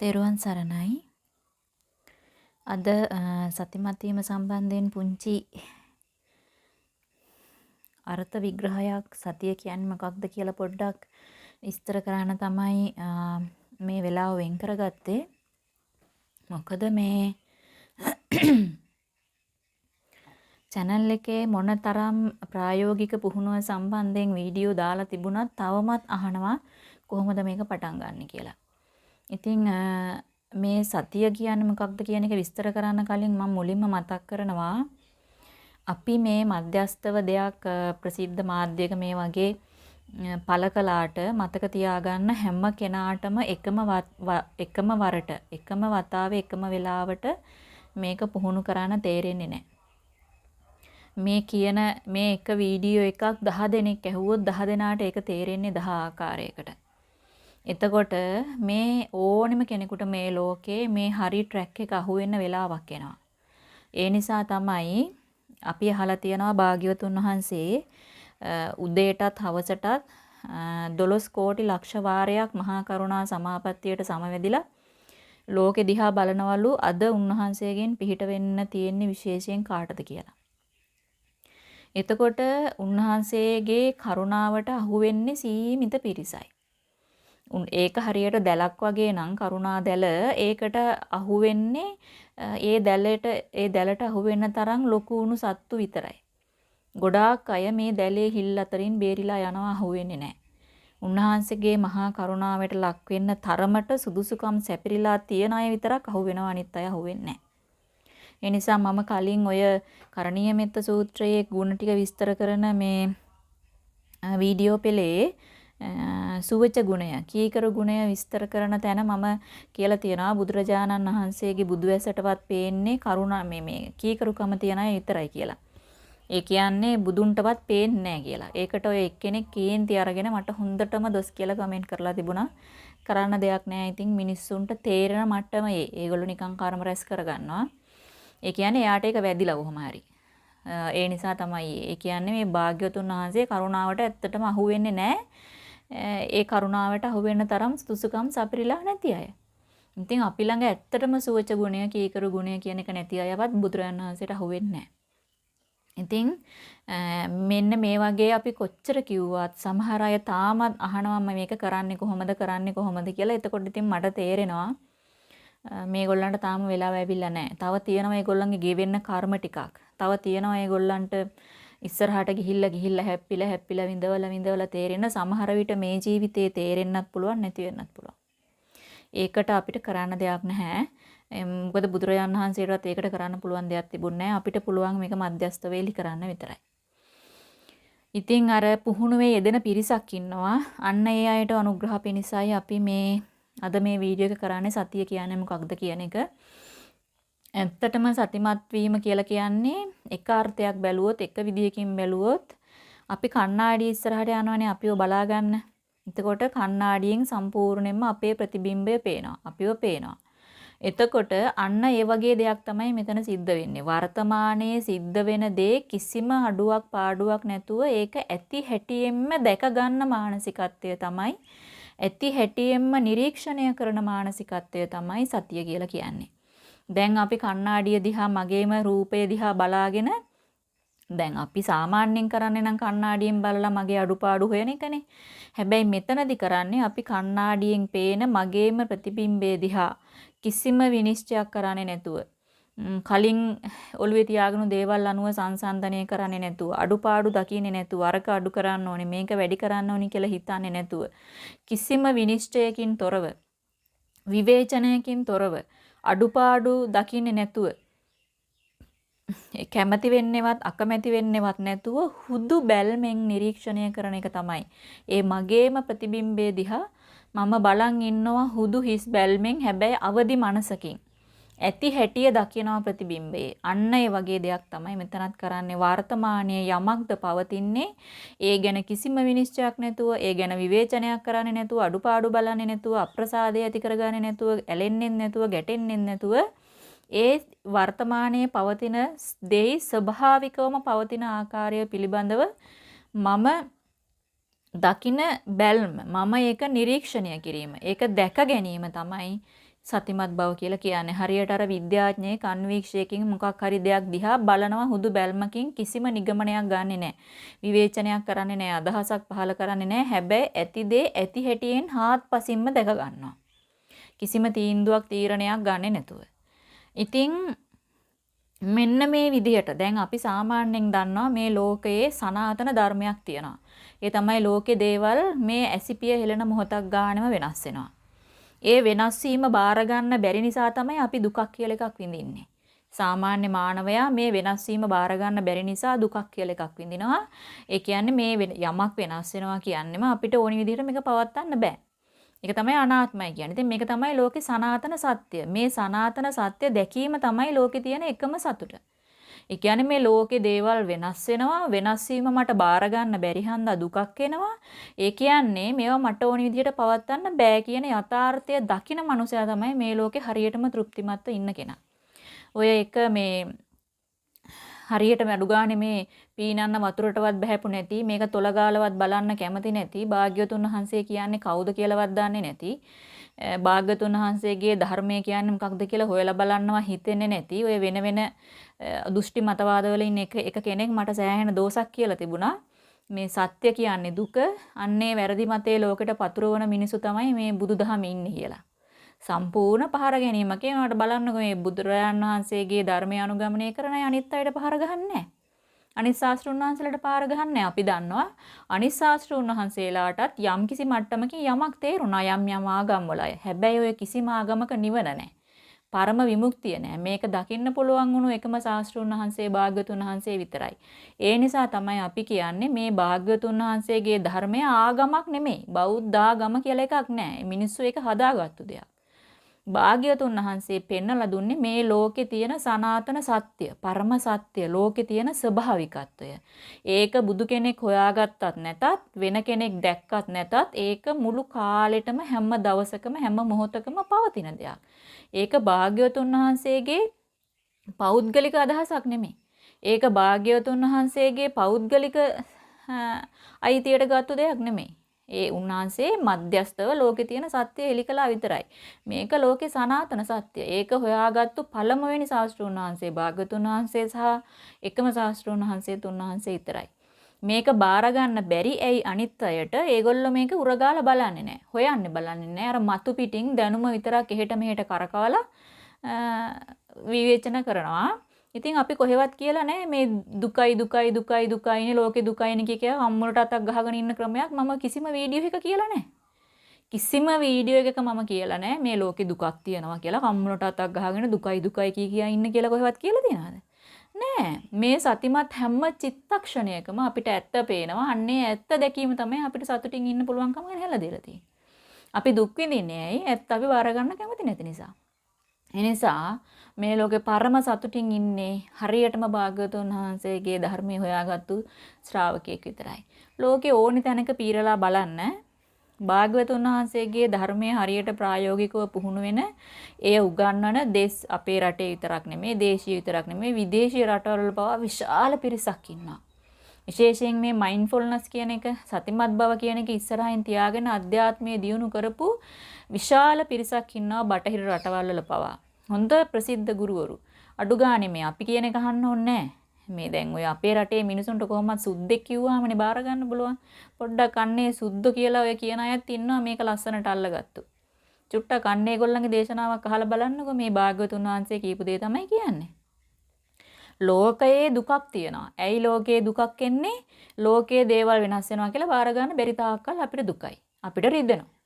තෙරුවන් සරණයි. අද සතිමත් වීම සම්බන්ධයෙන් පුංචි අර්ථ විග්‍රහයක් සතිය කියන්නේ මොකක්ද කියලා පොඩ්ඩක් විස්තර කරන්න තමයි මේ වෙලාව වෙන් කරගත්තේ. මොකද මේ channel එකේ මොනතරම් ප්‍රායෝගික පුහුණුව සම්බන්ධයෙන් වීඩියෝ දාලා තිබුණත් තවමත් අහනවා කොහොමද මේක පටන් ගන්න කියලා. ඉතින් මේ සතිය කියන්නේ මොකක්ද කියන එක විස්තර කරන්න කලින් මම මුලින්ම මතක් කරනවා අපි මේ මධ්‍යස්තව දෙයක් ප්‍රසිද්ධ මාධ්‍යයක මේ වගේ පළ කළාට මතක තියාගන්න හැම කෙනාටම එකම එකම වරට එකම වතාවේ එකම වෙලාවට මේක පුහුණු කරන්න තේරෙන්නේ නැහැ. මේ කියන මේ එක වීඩියෝ එකක් 10 දෙනෙක් ඇහුවොත් 10 දෙනාට ඒක තේරෙන්නේ 10 ආකාරයකට. එතකොට මේ ඕනෙම කෙනෙකුට මේ ලෝකේ මේ හරි ට්‍රැක් එක අහුවෙන්න වෙලාවක් එනවා. ඒ නිසා තමයි අපි අහලා තියනවා භාග්‍යවතුන් වහන්සේ උදේටත් හවසටත් 12 කෝටි ලක්ෂ වාරයක් මහා කරුණා සමාපත්තියට සමවැදිලා ලෝකෙ දිහා බලනවලු අද උන්වහන්සේගෙන් පිහිට වෙන්න තියෙන්නේ විශේෂයෙන් කාටද කියලා. එතකොට උන්වහන්සේගේ කරුණාවට අහු වෙන්නේ සීමිත පිරිසයි. ඒක හරියට දැලක් වගේ නම් කරුණා දැල ඒකට අහු වෙන්නේ ඒ දැලට ඒ දැලට අහු වෙන්න තරම් ලොකු උණු සත්තු විතරයි. ගොඩාක් අය මේ දැලේ හිල් අතරින් බේරිලා යනවා අහු වෙන්නේ නැහැ. උන්වහන්සේගේ මහා කරුණාවට ලක් වෙන්න තරමට සුදුසුකම් සැපිරිලා තියෙන අය විතරක් අහු වෙනවා අනිත් අය අහු වෙන්නේ නැහැ. ඒ නිසා මම කලින් ඔය කරණීය මෙත්ත සූත්‍රයේ ගුණ ටික විස්තර කරන මේ වීඩියෝ පෙළේ සුවච ගුණය කීකරු ගුණය විස්තර කරන තැන මම කියලා තියනවා බුදුරජාණන් වහන්සේගේ බුදුවැසටවත් පේන්නේ කරුණා මේ මේ කීකරුකම තියන අය විතරයි කියලා. ඒ කියන්නේ බුදුන්ටවත් පේන්නේ නැහැ කියලා. ඒකට ඔය එක්කෙනෙක් කේන්ති අරගෙන මට හොඳටම දොස් කියලා කමෙන්ට් කරලා තිබුණා. කරන්න දෙයක් නැහැ. ඉතින් මිනිස්සුන්ට තේරෙන මට්ටම ඒ. ඒගොල්ලෝ නිකන් කර්ම රැස් කරගන්නවා. ඒ කියන්නේ එයාට ඒක වැදිලා කොහොම හරි. ඒ නිසා තමයි ඒ කියන්නේ මේ භාග්‍යවතුන් වහන්සේ කරුණාවට ඇත්තටම අහු වෙන්නේ නැහැ. ඒ කරුණාවට අහු වෙන්න තරම් සුසුකම් සපිරිලා නැති අය. ඉතින් අපි ළඟ ඇත්තටම සුවච ගුණය, කීකරු ගුණය කියන එක නැති අයවත් බුදුරජාණන් වහන්සේට අහු වෙන්නේ ඉතින් මෙන්න මේ වගේ අපි කොච්චර කිව්වත් සමහර අය තාමත් අහනවා මේක කරන්නේ කොහොමද කරන්නේ කොහොමද කියලා. එතකොට ඉතින් මට තේරෙනවා මේගොල්ලන්ට තාම වෙලාව ඇවිල්ලා නැහැ. තව තියෙනවා ඒගොල්ලන්ගේ ගෙවෙන්න කර්ම ටිකක්. තව තියෙනවා ඒගොල්ලන්ට ඉස්සරහට ගිහිල්ලා ගිහිල්ලා හැප්පිලා හැප්පිලා විඳවලා විඳවලා තේරෙන සමහර විට මේ ජීවිතේ තේරෙන්නත් පුළුවන් නැති වෙන්නත් පුළුවන්. ඒකට අපිට කරන්න දෙයක් නැහැ. මොකද බුදුරජාණන් වහන්සේටවත් ඒකට කරන්න පුළුවන් දෙයක් තිබුණේ නැහැ. අපිට පුළුවන් මේක මධ්‍යස්ත වේලි කරන්න විතරයි. ඉතින් අර පුහුණුවේ යෙදෙන පිරිසක් ඉන්නවා. අන්න ඒ අයට අනුග්‍රහ පිණිසයි අපි මේ අද මේ වීඩියෝ එක කරන්නේ සතිය කියන්නේ මොකක්ද කියන එක. ඇත්තටම සතිමත් වීම කියලා කියන්නේ එක අර්ථයක් බැලුවොත් එක විදියකින් බැලුවොත් අපි කණ්ණාඩිය ඉස්සරහට යනවනේ අපිව බලා ගන්න. එතකොට කණ්ණාඩියෙන් සම්පූර්ණයෙන්ම අපේ ප්‍රතිබිම්බය පේනවා. අපිව පේනවා. එතකොට අන්න ඒ වගේ දෙයක් තමයි මෙතන සිද්ධ වෙන්නේ. වර්තමානයේ සිද්ධ වෙන දේ කිසිම අඩුවක් පාඩුවක් නැතුව ඒක ඇති හැටියෙන්ම දැක ගන්න මානසිකත්වය තමයි ඇති හැටියෙන්ම නිරීක්ෂණය කරන මානසිකත්වය තමයි සතිය කියලා කියන්නේ. දැන් අපි කණ්ණාඩිය දිහා මගේම රූපය දිහා බලාගෙන දැන් අපි සාමාන්‍යයෙන් කරන්නේ නම් කණ්ණාඩියෙන් බලලා මගේ අඩුපාඩු හොයන එකනේ. හැබැයි මෙතනදි කරන්නේ අපි කණ්ණාඩියෙන් පේන මගේම ප්‍රතිබිම්බය දිහා කිසිම විනිශ්චයක් කරන්නේ නැතුව කලින් ඔළුවේ තියාගෙන දේවල් අනුව සංසන්දනය කරන්නේ නැතුව අඩුපාඩු දකින්නේ නැතුව අරක අඩු කරන්න ඕනේ මේක වැඩි කරන්න ඕනේ කියලා හිතන්නේ නැතුව කිසිම විනිශ්චයකින් තොරව විවේචනයකින් තොරව අඩුපාඩු දකින්නේ නැතුව කැමති වෙන්නේවත් අකමැති වෙන්නේවත් නැතුව හුදු බැල්මෙන් නිරීක්ෂණය කරන එක තමයි. ඒ මගේම ප්‍රතිබිම්බය දිහා මම බලන් ඉන්නවා හුදු හිස් බැල්මෙන් හැබැයි අවදි මනසකින්. ඇති හැටිය දකිනවා ප්‍රතිබිම්බයේ. අන්න ඒ වගේ දෙයක් තමයි මෙතනත් කරන්නේ. වර්තමානයේ යමක්ද පවතින්නේ ඒ ගැන කිසිම විනිශ්චයක් නැතුව, ඒ ගැන විවේචනයක් කරන්නේ නැතුව, අඩුපාඩු බලන්නේ නැතුව, අප්‍රසාදය ඇති කරගන්නේ නැතුව, ඇලෙන්නේ නැතුව, ගැටෙන්නේ නැතුව ඒ වර්තමානයේ පවතින දෙයි ස්වභාවිකවම පවතින ආකාරය පිළිබඳව මම දකින බැල්ම මම ඒක නිරීක්ෂණය කිරීම ඒක දැක ගැනීම තමයි සතිමත් බව කියලා කියන්නේ. හරියට අර විද්‍යාඥයෙක් අන්වීක්ෂයකින් මොකක් හරි දෙයක් දිහා බලනවා හුදු බැල්මකින් කිසිම නිගමනයක් ගන්නෙ නැහැ. විවේචනයක් කරන්නේ නැහැ, අදහසක් පහල කරන්නේ නැහැ. හැබැයි ඇති දේ ඇති හැටියෙන් හාත්පසින්ම දැක ගන්නවා. කිසිම තීන්දුවක් තීරණයක් ගන්නෙ නැතුව. ඉතින් මෙන්න මේ විදිහට දැන් අපි සාමාන්‍යයෙන් දන්නවා මේ ලෝකයේ සනාතන ධර්මයක් තියෙනවා. ඒ තමයි ලෝකේ දේවල් මේ ඇසිපිය හෙලන මොහොතක් ගානෙම වෙනස් වෙනවා. ඒ වෙනස් වීම බාර ගන්න බැරි නිසා තමයි අපි දුකක් කියලා එකක් විඳින්නේ. සාමාන්‍ය මානවයා මේ වෙනස් වීම බාර ගන්න බැරි නිසා දුකක් කියලා එකක් විඳිනවා. ඒ කියන්නේ මේ යමක් වෙනස් වෙනවා කියන්නේම අපිට ඕනි විදිහට මේක පවත්වන්න බෑ. ඒක තමයි අනාත්මයි කියන්නේ. ඉතින් මේක තමයි ලෝකේ සනාතන සත්‍ය. මේ සනාතන සත්‍ය දැකීම තමයි ලෝකේ තියෙන එකම සතුට. ඒ කියන්නේ මේ ලෝකේ දේවල් වෙනස් වෙනවා වෙනස් වීම මට බාර ගන්න බැරි හන්දා දුකක් එනවා ඒ කියන්නේ මේවා මට ඕන විදිහට පවත්වන්න බෑ කියන යථාර්ථය දකින මනුස්සයා තමයි මේ ලෝකේ හරියටම තෘප්තිමත්ව ඉන්න කෙනා. ඔය එක මේ හරියට අඩු ගානේ මේ පීනන්න වතුරටවත් බහැපු නැති මේක තොලගාලවත් බලන්න කැමති නැති භාග්‍යතුන් වහන්සේ කියන්නේ කවුද කියලාවත් දන්නේ නැති භාග්‍යතුන් වහන්සේගේ ධර්මය කියන්නේ මොකක්ද කියලා හොයලා බලන්නවා හිතෙන්නේ නැති ඔය වෙන වෙන දෘෂ්ටි මතවාදවල ඉන්න එක එක කෙනෙක් මට සෑහෙන දෝෂක් කියලා තිබුණා. මේ සත්‍ය කියන්නේ දුක අන්නේ වැරදි මතේ ලෝකෙට පතුරවන මිනිසු තමයි මේ බුදුදහම ඉන්නේ කියලා. සම්පූර්ණ පහර ගැනීමක ඒවට බලන්නකො මේ බුදුරජාණන් වහන්සේගේ ධර්මය අනුගමනය කරන අය අනිත් අයට පහර ගහන්නේ අනිත් ශාස්ත්‍රුන් වහන්සේලාට පාර ගහන්නේ අපි දන්නවා අනිත් ශාස්ත්‍රුන් වහන්සේලාටත් යම්කිසි මට්ටමකින් යමක් තේරුණා යම් යම් ආගම්වල අය. හැබැයි ඔය කිසිම ආගමක නිවන නැහැ. පරම විමුක්තිය නෑ. මේක දකින්න පුළුවන් වුණු එකම ශාස්ත්‍රුන් වහන්සේ භාග්‍යතුන් වහන්සේ විතරයි. ඒ නිසා තමයි අපි කියන්නේ මේ භාග්‍යතුන් වහන්සේගේ ධර්මය ආගමක් නෙමෙයි. බෞද්ධ ආගම කියලා එකක් නෑ. මිනිස්සු ඒක හදාගත්තු දෙයක්. භාග්‍යතුන් වහන්සේ පෙන්වලා දුන්නේ මේ ලෝකේ තියෙන සනාතන සත්‍ය, පරම සත්‍ය, ලෝකේ තියෙන ස්වභාවිකත්වය. ඒක බුදු කෙනෙක් හොයාගත්තත් නැතත්, වෙන කෙනෙක් දැක්කත් නැතත්, ඒක මුළු කාලෙටම හැම දවසකම හැම මොහොතකම පවතින දෙයක්. ඒක භාග්‍යතුන් වහන්සේගේ පෞද්ගලික අදහසක් නෙමෙයි. ඒක භාග්‍යවතුන් වහන්සේගේ පෞද්ගලික අයිතියට ගත්තු දෙයක් නෙමෙයි. ඒ උන්වහන්සේ මධ්‍යස්තව ලෝකේ තියෙන සත්‍ය එලි කළා විතරයි. මේක ලෝකේ සනාතන සත්‍ය. ඒක හොයාගත්තු පළමුවෙනි ශාස්ත්‍රඥ වහන්සේ භාගතුන් වහන්සේ සහ එකම ශාස්ත්‍රඥ වහන්සේ තුන්වහන්සේ විතරයි. මේක බාර ගන්න බැරි ඇයි අනිත් අයට ඒගොල්ලෝ මේක උරගාලා බලන්නේ නැහැ. හොයන්නේ බලන්නේ නැහැ. අර මතු පිටින් දැනුම විතරක් එහෙට මෙහෙට කරකවලා විවේචන කරනවා. ඉතින් අපි කොහෙවත් කියලා නැහැ මේ දුකයි දුකයි දුකයි දුකයිනේ ලෝකේ දුකයිනේ කිය කිය අම්මුලට අතක් ගහගෙන ඉන්න ක්‍රමයක් මම කිසිම වීඩියෝ එකක කියලා නැහැ. කිසිම වීඩියෝ එකක මම කියලා නැහැ මේ ලෝකේ දුකක් තියෙනවා කියලා අම්මුලට අතක් ගහගෙන දුකයි දුකයි කිය කිය ඉන්න කියලා කොහෙවත් කියලා තියනවද? නෑ මේ සතිමත් හැම චිත්තක්ෂණයකම අපිට ඇත්ත පේනවා. අන්නේ ඇත්ත දැකීම තමයි අපිට සතුටින් ඉන්න පුළුවන්කම ගැන හැලා දෙලා තියෙන්නේ. අපි දුක් විඳින්නේ ඇයි? ඇත්ත අපි බාර ගන්න කැමති නැති නිසා. එනිසා මේ ලෝකේ පරම සතුටින් ඉන්නේ හරියටම භාග්‍යවතුන් වහන්සේගේ ධර්මය හොයාගත්තු ශ්‍රාවකයෙක් විතරයි. ලෝකේ ඕනි තැනක පීරලා බලන්න භාග්‍යවතුන් වහන්සේගේ ධර්මයේ හරියට ප්‍රායෝගිකව පුහුණු වෙන එය උගන්වන දෙස් අපේ රටේ විතරක් නෙමෙයි දේශීය විතරක් නෙමෙයි විදේශීය රටවල පවා විශාල පිරිසක් ඉන්නවා. විශේෂයෙන් මේ මයින්ඩ්ෆුල්නස් කියන එක සතිමත් බව කියන එක ඉස්සරහින් තියාගෙන අධ්‍යාත්මය දියුණු කරපු විශාල පිරිසක් ඉන්නවා බටහිර රටවල් වල පවා. හොඳ ප්‍රසිද්ධ ගුරුවරු. අඩු ගානේ මේ අපි කියන එක අහන්න ඕනේ මේ දැන් ඔය අපේ රටේ මිනිසුන්ට කොහොමද සුද්දෙක් කිව්වහමනේ බාර ගන්න බලවන්. පොඩ්ඩක් අන්නේ සුද්ද කියලා ඔය කියන අයත් ඉන්නවා මේක ලස්සනට අල්ලගත්තු. චුට්ටක් අන්නේ ඒගොල්ලන්ගේ දේශනාවක් අහලා බලන්නකෝ මේ භාග්‍යවතුන් වහන්සේ කියපු දේ තමයි කියන්නේ. ලෝකයේ දුකක් තියෙනවා. ඇයි ලෝකයේ දුකක් එන්නේ? ලෝකයේ දේවල් වෙනස් වෙනවා කියලා බාර ගන්න බැරි තාක්කල් අපිට දුකයි. අපිට රිදෙනවා.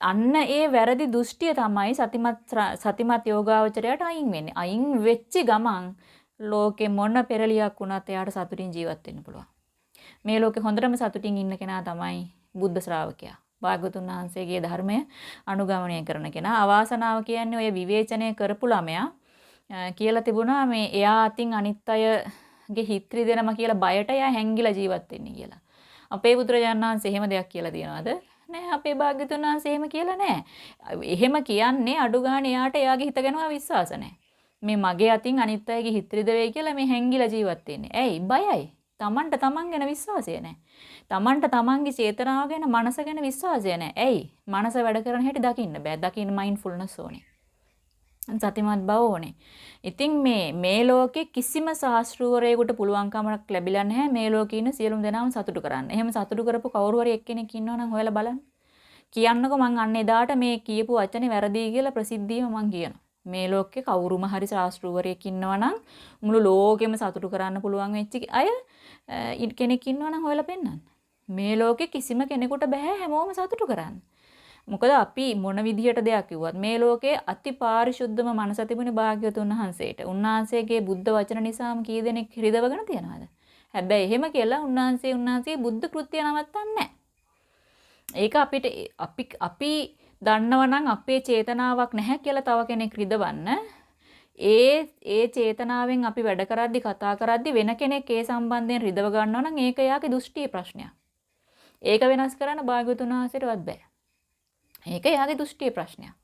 අන්න ඒ වැරදි දෘෂ්ටිය තමයි සතිමත් සතිමත් යෝගාවචරයට අයින් වෙන්නේ. අයින් වෙච්චි ගමන් ලෝකේ මොන පෙරලියක් වුණත් එයාට සතුටින් ජීවත් වෙන්න පුළුවන්. මේ ලෝකේ හොඳටම සතුටින් ඉන්න කෙනා තමයි බුද්ධ ශ්‍රාවකයා. භාගතුන් වහන්සේගේ ධර්මය අනුගමනය කරන කෙනා. අවාසනාව කියන්නේ ඔය විවේචනය කරපු ළමයා කියලා තිබුණා මේ එයා අතින් අනිත් අයගේ හිත් රිදෙනම කියලා බයට එයා හැංගිලා ජීවත් වෙන්නේ කියලා. අපේ බුදුරජාණන් වහන්සේ එහෙම දෙයක් කියලා තියනවාද? නෑ අපේ භාග්‍යතුන් වහන්සේ එහෙම කියලා නෑ. එහෙම කියන්නේ අඩු ගන්න එයාට එයාගේ හිත ගැනම විශ්වාස නෑ. මේ මගේ අතින් අනිත් අයගේ හිත රිදවෙයි කියලා මේ හැංගිලා ජීවත් වෙන්නේ. ඇයි? බයයි. Tamanට Taman ගැන විශ්වාසය නැහැ. Tamanට Tamanගේ චේතනාව ගැන මනස ගැන විශ්වාසය නැහැ. ඇයි? මනස වැඩ කරන හැටි දකින්න බෑ. දකින්න මයින්ඩ්ෆුල්නස් ඕනේ. සතිමත් බව ඕනේ. ඉතින් මේ මේ ලෝකේ කිසිම ශාස්ත්‍රූවරයෙකුට පුළුවන්කමක් ලැබිලා නැහැ මේ ලෝකේ ඉන්න සියලුම දෙනාම සතුටු කරන්න. එහෙම සතුටු කරපු කවුරු හරි එක්කෙනෙක් ඉන්නවා නම් හොයලා බලන්න. කියන්නකෝ මං අන්න එදාට මේ කියපු වචනේ වැරදි කියලා ප්‍රසිද්ධියම මං කියනවා. මේ ලෝකේ කවුරුම හරි ශාස්ත්‍රූවරයෙක් ඉන්නවා නම් මුළු ලෝකෙම සතුටු කරන්න පුළුවන් වෙච්ච අය කෙනෙක් ඉන්නවා නම් හොයලා පෙන්නන්න. මේ ලෝකේ කිසිම කෙනෙකුට බෑ හැමෝම සතුටු කරන්න. මොකද අපි මොන විදිහට දෙයක් කිව්වත් මේ ලෝකයේ අති පාරිශුද්ධම මනස තිබුණේ භාග්‍යවතුන් වහන්සේට. උන්වහන්සේගේ බුද්ධ වචන නිසාම කී දෙනෙක් හෘදවගෙන තියනවාද? හැබැයි එහෙම කියලා උන්වහන්සේ උන්වහන්සේ බුද්ධ කෘත්‍ය නවත්තන්නේ ඒක අපිට අපි අපි දන්නවනම් අපේ චේතනාවක් නැහැ කියලා තව කෙනෙක් රිදවන්න ඒ ඒ චේතනාවෙන් අපි වැඩ කරද්දි කතා කරද්දි වෙන කෙනෙක් ඒ සම්බන්ධයෙන් රිදව ගන්නවා නම් ඒක එයාගේ දෘෂ්ටි ප්‍රශ්නයක්. ඒක වෙනස් කරන්න භාග්‍යවතුන් වහන්සේටවත් බෑ. ඒක එයාගේ දෘෂ්ටි ප්‍රශ්නයක්.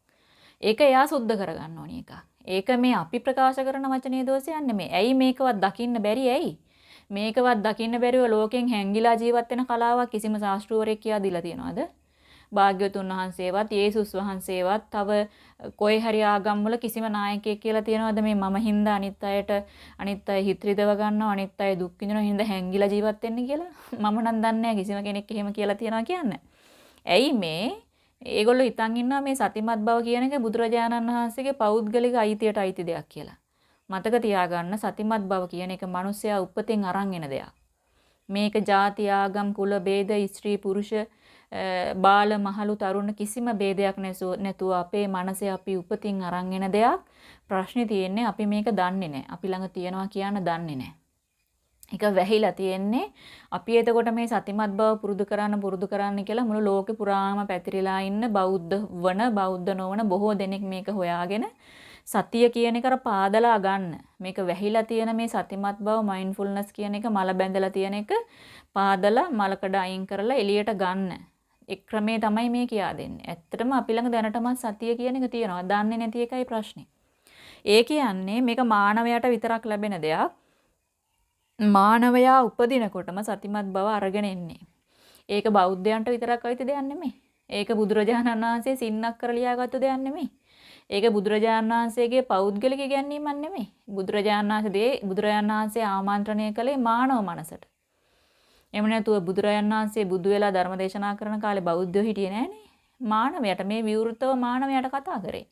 ඒක එයා සුද්ධ කරගන්න ඕනි එක. ඒක මේ අපි ප්‍රකාශ කරන වචනේ දෝෂයක් නෙමෙයි. ඇයි මේකවත් දකින්න බැරි ඇයි? මේකවත් දකින්න බැරිව ලෝකෙන් හැංගිලා ජීවත් වෙන කලාවක් කිසිම ශාස්ත්‍රූවරයෙක් කියා දීලා තියනවද? භාග්‍යවතුන් වහන්සේවත් යේසුස් වහන්සේවත් තව කොයි හරි ආගම්වල කිසිම නායකයෙක් කියලා තියනවද මේ මම හින්දා අනිත් අයට අනිත් අය හිත්‍රිදව ගන්නවා අනිත් අය දුක් විඳිනවා හින්දා හැංගිලා ජීවත් වෙන්න කියලා මම නම් දන්නේ කිසිම කෙනෙක් එහෙම කියලා තියනවා කියන්නේ. ඇයි මේ ඒගොල්ලෝ හිතන් ඉන්නවා මේ සතිමත් බව කියන එක බුදුරජාණන් වහන්සේගේ පෞද්ගලික අයිතියට අයිති දෙයක් කියලා. මතක තියාගන්න සතිමත් බව කියන එක මිනිස්සයා උපතෙන් අරන් එන දෙයක්. මේක ಜಾති ආගම් කුල ભેද ස්ත්‍රී පුරුෂ බාල මහලු තරුණ කිසිම ભેදයක් නැතුව අපේ මනසේ අපි උපතින් අරන් එන දෙයක්. ප්‍රශ්නේ තියෙන්නේ අපි මේක දන්නේ නැහැ. අපි ළඟ තියනවා කියන දන්නේ නැහැ. ඒක වැහිලා තියෙන්නේ අපි එතකොට මේ සතිමත් බව පුරුදු කරන්න පුරුදු කරන්න කියලා මුළු ලෝකෙ පුරාම පැතිරිලා ඉන්න බෞද්ධ වන බෞද්ධ නොවන බොහෝ දෙනෙක් මේක හොයාගෙන සතිය කියන එක පාදලා ගන්න මේක වැහිලා තියෙන මේ සතිමත් බව මයින්ඩ්ෆුල්නස් කියන එක මල බැඳලා තියෙන එක පාදලා මලකඩ අයින් කරලා එළියට ගන්න ඒ ක්‍රමේ තමයි මේ කියා දෙන්නේ. ඇත්තටම අපි ළඟ දැනටමත් සතිය කියන එක තියෙනවා. දන්නේ නැති එකයි ප්‍රශ්නේ. ඒ කියන්නේ මේක මානවයාට විතරක් ලැබෙන දෙයක්. මානවයා උපදිනකොටම සතිමත් බව අරගෙන එන්නේ. ඒක බෞද්ධයන්ට විතරක් අයිති දෙයක් නෙමෙයි. ඒක බුදුරජාණන් වහන්සේ සින්නක් කර ලියාගත්තු දෙයක් නෙමෙයි. ඒක බුදුරජාණන් වහන්සේගේ පෞද්ගලික ඉගැන්වීමක් නෙමෙයි. බුදුරජාණන් වහන්සේ බුදුරජාණන් වහන්සේ ආමන්ත්‍රණය කළේ මානව මනසට. එහෙම නැතුව බුදුරජාණන් වහන්සේ බුදු වෙලා ධර්ම දේශනා කරන කාලේ බෞද්ධයෝ හිටියේ නෑනේ. මානවයට මේ විවෘතව මානවයට කතා කරේ.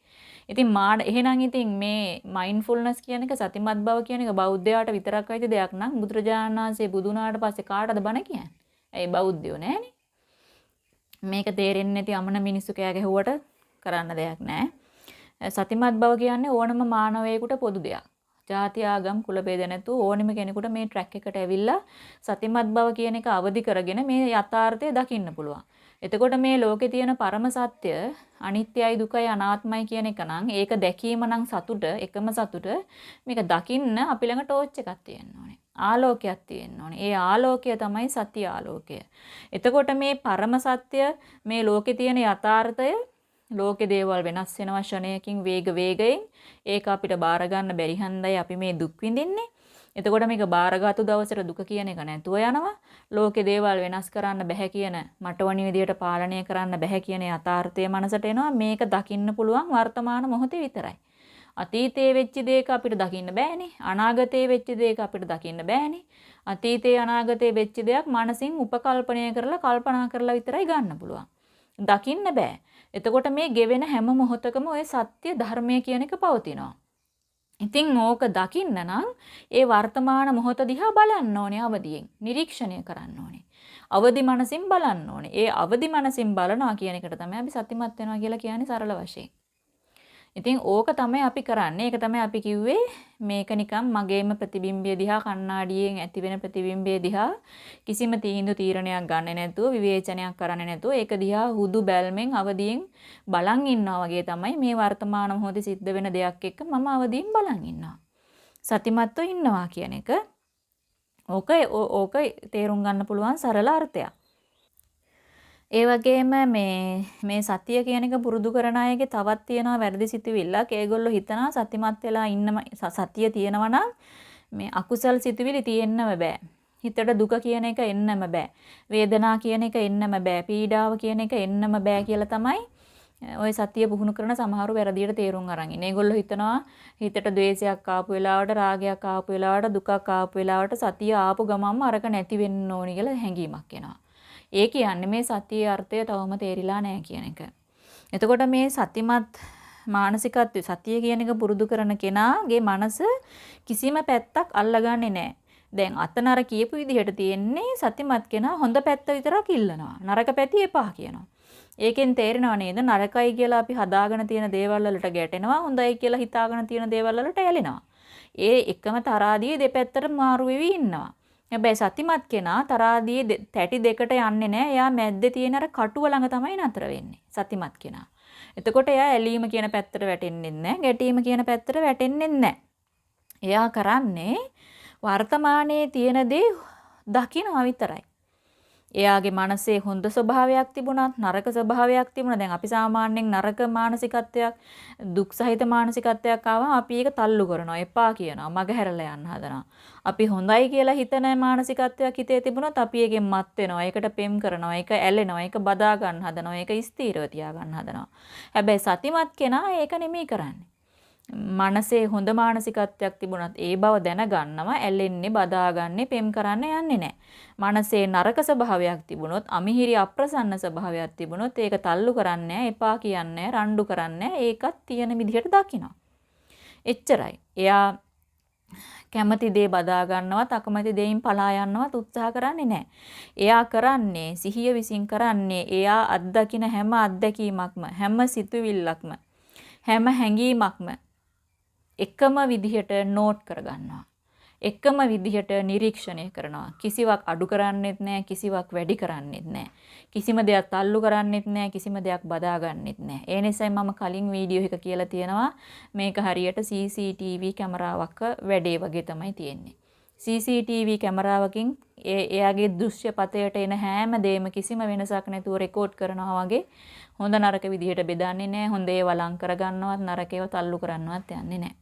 ඉතින් මා එහෙනම් ඉතින් මේ මයින්ඩ්ෆුල්නස් කියන එක සතිමත් බව කියන එක බෞද්ධයාට විතරක් වෙයිද දෙයක් නම් බුදුරජාණන් වහන්සේ බුදුනාට පස්සේ කාටද බණ කියන්නේ? ඇයි බෞද්ධයෝ නෑනේ. මේක තේරෙන්නේ නැති අමන මිනිස්සු කෑ ගැහුවට කරන්න දෙයක් නෑ. සතිමත් බව කියන්නේ ඕනම මානවයෙකුට පොදු දෙයක්. ජාති ආගම් කුල ભેද නැතුව ඕනෙම කෙනෙකුට මේ ට්‍රැක් එකට ඇවිල්ලා සතිමත් බව කියන එක අවදි කරගෙන මේ යථාර්ථය දකින්න පුළුවන්. එතකොට මේ ලෝකේ තියෙන පරම සත්‍ය අනිත්‍යයි දුකයි අනාත්මයි කියන එක නම් ඒක දැකීම නම් සතුට එකම සතුට මේක දකින්න අපි ළඟ ටෝච් එකක් තියෙන්න ඕනේ. ආලෝකයක් තියෙන්න ඕනේ. ඒ ආලෝකය තමයි සත්‍ය ආලෝකය. එතකොට මේ පරම සත්‍ය මේ ලෝකේ තියෙන යථාර්ථය ලෝකේ දේවල් වෙනස් වෙනවා ෂණයකින් වේග වේගයෙන් ඒක අපිට බාර ගන්න බැරි හන්දයි අපි මේ දුක් විඳින්නේ. එතකොට මේක බාරගත්තු දවසට දුක කියන එක නැතුව යනවා. ලෝකේ දේවල් වෙනස් කරන්න බෑ කියන මටවණි විදියට පාලනය කරන්න බෑ කියන යථාර්ථය මනසට එනවා. මේක දකින්න පුළුවන් වර්තමාන මොහොතේ විතරයි. අතීතයේ වෙච්ච දේක අපිට දකින්න බෑනේ. අනාගතයේ වෙච්ච දේක අපිට දකින්න බෑනේ. අතීතයේ අනාගතයේ වෙච්ච දෙයක් මනසින් උපකල්පනය කරලා කල්පනා කරලා විතරයි ගන්න පුළුවන්. දකින්න බෑ. එතකොට මේ ගෙවෙන හැම මොහොතකම ওই සත්‍ය ධර්මය කියන එක පවතිනවා. ඉතින් ඕක දකින්න නම් ඒ වර්තමාන මොහොත දිහා බලන්න ඕනේ අවදියෙන්. නිරීක්ෂණය කරන්න ඕනේ. අවදි මනසින් බලන්න ඕනේ. ඒ අවදි මනසින් බලනවා කියන එකට තමයි අපි සතිමත් වෙනවා කියලා කියන්නේ සරල වශයෙන්. ඉතින් ඕක තමයි අපි කරන්නේ. ඒක තමයි අපි කිව්වේ මේක නිකම් මගේම ප්‍රතිබිම්බය දිහා කණ්ණාඩියෙන් ඇතිවෙන ප්‍රතිබිම්බය දිහා කිසිම තීන්දුව තීරණයක් ගන්නෙ නැතුව විවේචනයක් කරන්නේ නැතුව ඒක දිහා හුදු බැල්මෙන් අවදියෙන් බලන් ඉන්නවා වගේ තමයි මේ වර්තමාන මොහොතේ සිද්ධ වෙන දෙයක් එක්ක මම අවදියෙන් බලන් ඉන්නවා. සතිමත්ව ඉන්නවා කියන එක ඕක ඕක තේරුම් ගන්න පුළුවන් සරල අර්ථයක්. ඒ වගේම මේ මේ සතිය කියන එක පුරුදු කරන අයගේ තවත් තියෙනවා වැරදි සිතුවිල්ලක්. ඒගොල්ලෝ හිතනවා සතිමත් වෙලා ඉන්නම සතිය තියෙනවා නම් මේ අකුසල් සිතුවිලි තියෙන්නම බෑ. හිතට දුක කියන එක එන්නම බෑ. වේදනා කියන එක එන්නම බෑ. පීඩාව කියන එක එන්නම බෑ කියලා තමයි ওই සතිය පුහුණු කරන සමහරු වැරදියට තේරුම් අරන් ඉන්නේ. ඒගොල්ලෝ හිතනවා හිතට ද්වේෂයක් ආපු වෙලාවට, රාගයක් ආපු වෙලාවට, දුකක් ආපු වෙලාවට සතිය ආපු ගමන්ම අරක නැති වෙන්න ඕනි කියලා හැඟීමක් එනවා. ඒ කියන්නේ මේ සතියේ අර්ථය තවම තේරිලා නැහැ කියන එක. එතකොට මේ සතිමත් මානසිකත්වය සතිය කියන එක පුරුදු කරන කෙනාගේ මනස කිසිම පැත්තක් අල්ලගන්නේ නැහැ. දැන් අතනර කියපු විදිහට තියෙන්නේ සතිමත් කෙනා හොඳ පැත්ත විතරක් ඉල්ලනවා. නරක පැති එපා කියනවා. ඒකෙන් තේරෙනව නේද නරකයි කියලා අපි හදාගෙන තියෙන දේවල් වලට ගැටෙනවා හොඳයි කියලා හිතාගෙන තියෙන දේවල් වලට ඇලෙනවා. ඒ එකම තරාදියේ දෙපැත්තට මාරු වෙවි ඉන්නවා. හැබැයි සතිමත් කෙනා තරාදියේ තැටි දෙකට යන්නේ නැහැ. එයා මැද්දේ තියෙන අර කටුව ළඟ තමයි නතර වෙන්නේ. සතිමත් කෙනා. එතකොට එයා ඇලීම කියන පැත්තට වැටෙන්නේ නැහැ. ගැටීම කියන පැත්තට වැටෙන්නේ නැහැ. එයා කරන්නේ වර්තමානයේ තියෙන දේ දකිනවා විතරයි. එයාගේ මනසේ හොඳ ස්වභාවයක් තිබුණත් නරක ස්වභාවයක් තිබුණා. දැන් අපි සාමාන්‍යයෙන් නරක මානසිකත්වයක් දුක් සහිත මානසිකත්වයක් ආවම අපි ඒක තල්ලු කරනවා, එපා කියනවා, මගහැරලා යන්න හදනවා. අපි හොඳයි කියලා හිතන මානසිකත්වයක් හිතේ තිබුණොත් අපි ඒකෙන් මත් වෙනවා. ඒකට පෙම් කරනවා, ඒක ඇලෙනවා, ඒක බදා ගන්න හදනවා, ඒක ස්ථීරව තියා ගන්න හදනවා. හැබැයි සතිමත් කෙනා ඒක නෙමෙයි කරන්නේ. මනසේ හොඳ මානසිකත්වයක් තිබුණත් ඒ බව දැනගන්නවා ඇලෙන්නේ බදාගන්නේ පෙම් කරන්න යන්නේ නැහැ. මනසේ නරක ස්වභාවයක් තිබුණොත් අමිහිරි අප්‍රසන්න ස්වභාවයක් තිබුණොත් ඒක තල්ලු කරන්නේ එපා කියන්නේ රණ්ඩු කරන්නේ ඒකත් තියෙන විදිහට දකිනවා. එච්චරයි. එයා කැමති දේ බදා ගන්නවත් අකමැති දෙයින් පලා යන්නවත් උත්සාහ කරන්නේ නැහැ. එයා කරන්නේ සිහිය විසින් කරන්නේ එයා අත්දකින හැම අත්දැකීමක්ම හැම සිතුවිල්ලක්ම හැම හැඟීමක්ම එකම විදිහට නෝට් කරගන්නවා. එකම විදිහට නිරීක්ෂණය කරනවා. කිසිවක් අඩු කරන්නෙත් නැහැ, කිසිවක් වැඩි කරන්නෙත් නැහැ. කිසිම දෙයක් තල්ලු කරන්නෙත් නැහැ, කිසිම දෙයක් බදාගන්නෙත් නැහැ. ඒ නිසායි මම කලින් වීඩියෝ එක කියලා තියෙනවා මේක හරියට CCTV කැමරාවක වැඩේ වගේ තමයි තියෙන්නේ. CCTV කැමරාවකින් එයාගේ දෘශ්‍ය පතයට එන හැම දෙයක්ම කිසිම වෙනසක් නැතුව රෙකෝඩ් කරනවා වගේ හොඳ නරක විදිහට බෙදන්නේ නැහැ. හොඳ ඒවා ලං කරගන්නවත් නරක ඒවා තල්ලු කරන්නවත් යන්නේ නැහැ.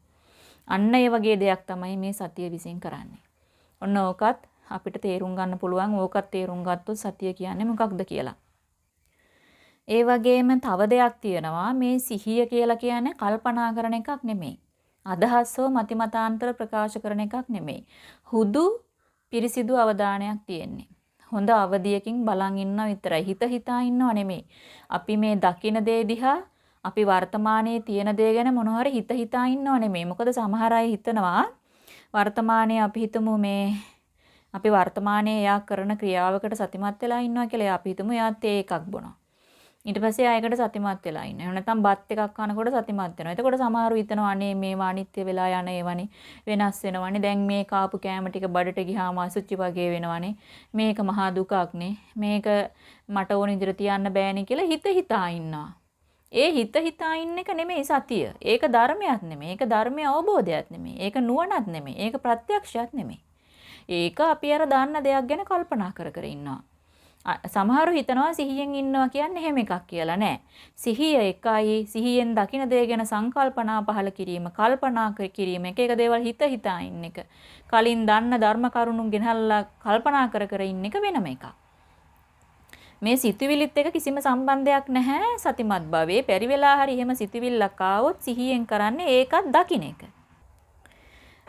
අන්න ඒ වගේ දෙයක් තමයි මේ සතිය විසින් කරන්නේ. ඔන්න ඕකත් අපිට තේරුම් ගන්න පුළුවන් ඕකත් තේරුම් ගත්තොත් සතිය කියන්නේ මොකක්ද කියලා. ඒ වගේම තව දෙයක් තියෙනවා මේ සිහිය කියලා කියන්නේ කල්පනා කරන එකක් නෙමෙයි. අදහස්ව මතිමතාන්තර ප්‍රකාශ කරන එකක් නෙමෙයි. හුදු පිරිසිදු අවධානයක් තියෙන්නේ. හොඳ අවදියකින් බලන් ඉන්නව විතරයි. හිත හිතා ඉන්නව නෙමෙයි. අපි මේ දකින දේ දිහා අපි වර්තමානයේ තියෙන දේ ගැන මොන හරි හිත හිතා ඉන්නව නෙමෙයි. මොකද සමහර අය හිතනවා වර්තමානයේ අපි හිතමු මේ අපි වර්තමානයේ එයා කරන ක්‍රියාවකට සතිමත් වෙලා ඉන්නවා කියලා. අපි හිතමු එයාත් ඒ එකක් බොනවා. ඊට පස්සේ ආයකට සතිමත් වෙලා ඉන්න. එහෙම නැත්නම් බත් එකක් කනකොට සතිමත් වෙනවා. එතකොට සමහරු හිතනවා අනේ මේවා අනිත්‍ය වෙලා යන ඒවනේ වෙනස් වෙනවනේ. දැන් මේ කාපු කෑම ටික බඩට ගියාම අසුචි වගේ වෙනවනේ. මේක මහා දුකක්නේ. මේක මට ඕන විදිහට තියන්න බෑනේ කියලා හිත හිතා ඉන්නවා. ඒ හිත හිතා ඉන්න එක නෙමෙයි සතිය. ඒක ධර්මයක් නෙමෙයි. ඒක ධර්මයේ අවබෝධයක් නෙමෙයි. ඒක නුවණක් නෙමෙයි. ඒක ප්‍රත්‍යක්ෂයක් නෙමෙයි. ඒක අපි අර දාන්න දෙයක් ගැන කල්පනා කර කර ඉන්නවා. සමහරව හිතනවා සිහියෙන් ඉන්නවා කියන්නේ එහෙම එකක් කියලා නෑ. සිහිය එකයි සිහියෙන් දකින දේ ගැන සංකල්පනා පහල කිරීම, කල්පනා කිරීම, එක එක දේවල් හිත හිතා ඉන්න එක. කලින් දන්න ධර්ම කරුණු ගෙනල්ලා කල්පනා කර කර ඉන්න එක වෙනම එකක්. මේ සිතුවිලිත් එක කිසිම සම්බන්ධයක් නැහැ සතිමත් භවයේ. පරි වෙලා හරි එහෙම සිතුවිල්ලක් ආවොත් සිහියෙන් කරන්නේ ඒකත් දකින්න එක.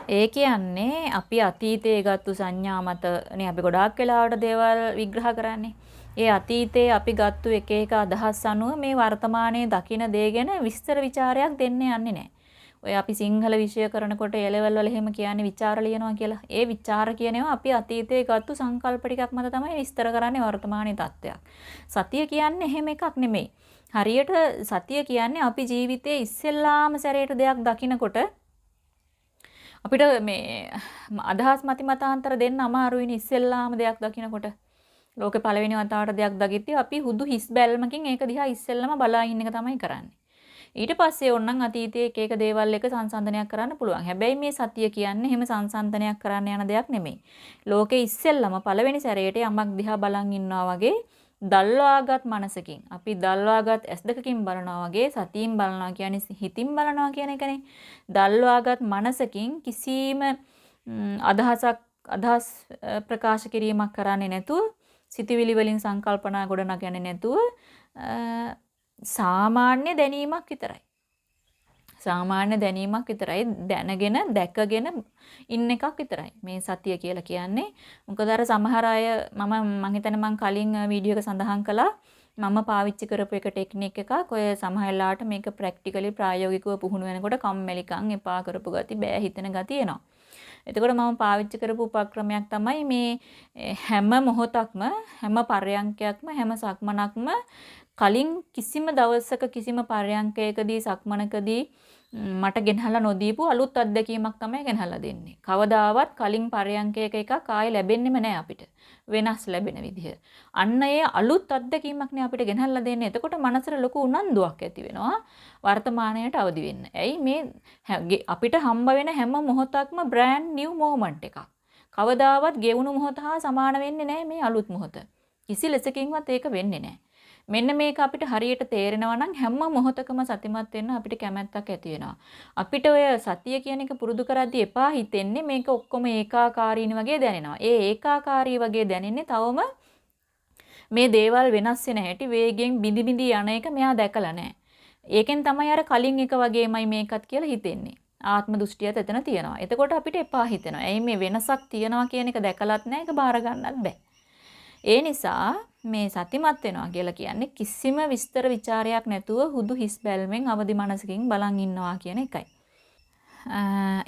ඒ කියන්නේ අපි අතීතයේ ගත්තු සංඥා මතනේ අපි ගොඩාක් වෙලාවට දේවල් විග්‍රහ කරන්නේ. ඒ අතීතයේ අපි ගත්තු එක එක අදහස් අනුව මේ වර්තමානයේ දකින දේ ගැන විස්තර ਵਿਚාරයක් දෙන්න යන්නේ නැහැ. ඔය අපි සිංහල විෂය කරනකොට එලෙවල් වල එහෙම කියන්නේ ਵਿਚාර ලියනවා කියලා. ඒ විචාර කියන ඒවා අපි අතීතයේ ගත්තු සංකල්ප ටිකක් මත තමයි විස්තර කරන්නේ වර්තමානයේ තත්ත්වයක්. සතිය කියන්නේ එහෙම එකක් නෙමෙයි. හරියට සතිය කියන්නේ අපි ජීවිතයේ ඉස්සෙල්ලාම සැරේට දෙයක් දකිනකොට අපිට මේ අදහස් මති මතාන්තර දෙන්න අමාරුයිනේ ඉස්සෙල්ලාම දෙයක් දකිනකොට ලෝකේ පළවෙනි වතාවට දෙයක් දකිද්දී අපි හුදු හිස් බැල්මකින් ඒක දිහා ඉස්සෙල්ලාම බලා ඉන්න එක තමයි කරන්නේ ඊට පස්සේ ඕනනම් අතීතයේ එක එක දේවල් එක සංසන්දනයක් කරන්න පුළුවන්. හැබැයි මේ සතිය කියන්නේ එහෙම සංසන්දනයක් කරන්න යන දෙයක් නෙමෙයි. ලෝකේ ඉස්සෙල්ලම පළවෙනි සැරේට යමක් දිහා බලන් ඉන්නවා වගේ දල්වාගත් මනසකින් අපි දල්වාගත් ඇස් දෙකකින් බලනවා වගේ සතියින් බලනවා කියන්නේ හිතින් බලනවා කියන එකනේ. දල්වාගත් මනසකින් කිසිම අදහසක් අදහස් ප්‍රකාශ කිරීමක් කරන්නේ නැතුව සිතවිලි වලින් සංකල්පනා ගොඩනගන්නේ නැතුව සාමාන්‍ය දැනීමක් විතරයි. සාමාන්‍ය දැනීමක් විතරයි දැනගෙන දැකගෙන ඉන්න එකක් විතරයි මේ සතිය කියලා කියන්නේ. මොකද අර සමහර අය මම මං හිතන්නේ මං කලින් වීඩියෝ එක සඳහන් කළා මම පාවිච්චි කරපු එක ටෙක්නික් එකක් ඔය සමහරලාට මේක ප්‍රැක්ටිකලි ප්‍රායෝගිකව පුහුණු වෙනකොට කම්මැලිකම් එපා කරපු ගති බෑ හිතෙන ගති එනවා. එතකොට මම පාවිච්චි කරපු උපක්‍රමයක් තමයි මේ හැම මොහොතක්ම හැම පරයන්කයක්ම හැම සක්මනක්ම කලින් කිසිම දවසක කිසිම පරයන්කයකදී සක්මනකදී මට ගෙනහලා නොදීපු අලුත් අත්දැකීමක් තමයි ගෙනහලා දෙන්නේ. කවදාවත් කලින් පරයන්කයක එකක් ආයේ ලැබෙන්නෙම නැහැ අපිට. වෙනස් ලැබෙන විදිහ. අන්න ඒ අලුත් අත්දැකීමක් නේ අපිට ගෙනහලා දෙන්නේ. එතකොට මනසට ලොකු උනන්දුවක් ඇති වෙනවා වර්තමානයට අවදි වෙන්න. ඇයි මේ අපිට හම්බ වෙන හැම මොහොතක්ම බ්‍රෑන්ඩ් නිව් මොමන්ට් එකක්. කවදාවත් ගෙවුණු මොහොත හා සමාන වෙන්නේ නැහැ මේ අලුත් මොහොත. කිසි ලෙසකින්වත් ඒක වෙන්නේ නැහැ. මෙන්න මේක අපිට හරියට තේරෙනවා නම් හැම මොහොතකම සතිමත් වෙන්න අපිට කැමැත්තක් ඇති වෙනවා. අපිට ඔය සතිය කියන එක පුරුදු කරද්දී එපා හිතෙන්නේ මේක ඔක්කොම ඒකාකාරීන වගේ දැනෙනවා. ඒ ඒකාකාරී වගේ දැනෙන්නේ තවම මේ දේවල් වෙනස් වෙන හැටි වේගෙන් බිඳි බිඳි යන එක මෙයා දැකලා නැහැ. ඒකෙන් තමයි අර කලින් එක වගේමයි මේකත් කියලා හිතෙන්නේ. ආත්ම දෘෂ්ටියත් එතන තියෙනවා. එතකොට අපිට එපා හිතෙනවා. ඇයි මේ වෙනසක් තියෙනවා කියන එක දැකලත් නැහැ. ඒක බාර ගන්නත් බෑ. ඒ නිසා මේ සතිමත් වෙනවා කියලා කියන්නේ කිසිම විස්තර ਵਿਚාරයක් නැතුව හුදු හිස් බැල්මෙන් අවදි මනසකින් බලන් ඉන්නවා කියන එකයි.